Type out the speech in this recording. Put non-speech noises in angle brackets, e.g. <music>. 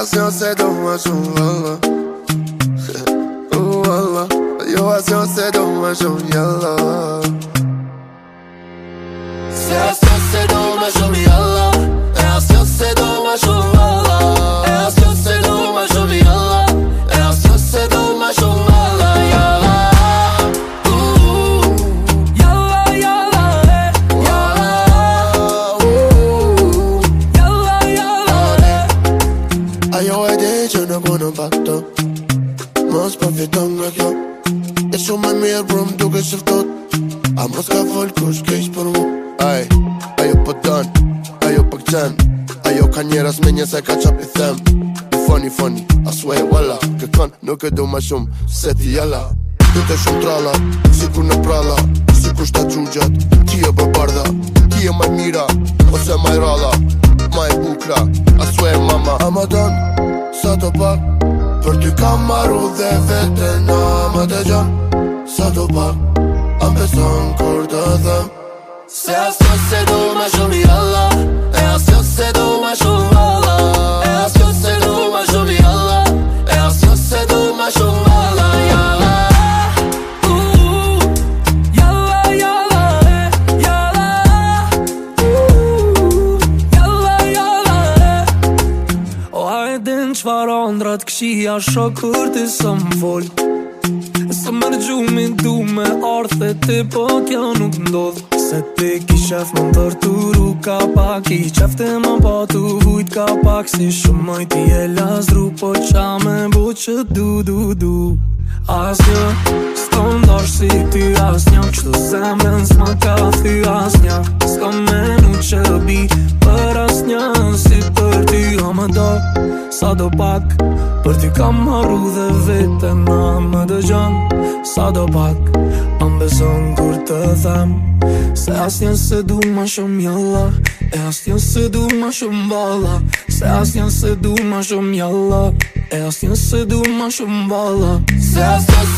haciéndose assim, de un machón, lala. <laughs> Uh, lala. Yo haciéndose assim, de un e di që në ku në të Mos për po fiton nga kjo E shumë më mirë për më duke shëftot A mos ka folë kush kish për mu Aj, ajo për po dën, ajo për po këtën Ajo ka njeras me njëse ka qap i them Funny, funny, a wala walla Këkon, nuk e du ma shumë, se ti jalla Të të shumë trala, si kur në prala Si kur shta gjungjat, ti e babarda Ti e maj mira, ose maj rala Maj bukra, a e mama A ma dën, sa të pak Për ty kam maru dhe vete na më të gjan Sa të pak, am beson kur të dhem Se asë të sedu me shumë qëfar andrat këshia shokër të së më fol Së më në gjumë du me arthe të po kjo nuk ndodh Se te ki shef më ndër të ka pak I qef më pa të vujt ka pak Si shumë më ti e lasru po qa me bo që du du du As një s'ko ndosh si ty as një Qëtë zemën s'ma ka thy as një S'ko menu që bi Sa do pak Për ti kam haru dhe vete na më dë Sa do pak Am beson kur të them Se as njën se du ma shumë jalla E as njën se du ma shumë bala Se as njën se du ma shumë jalla E as njën se du ma shumë bala Se as njën se du ma shumë bala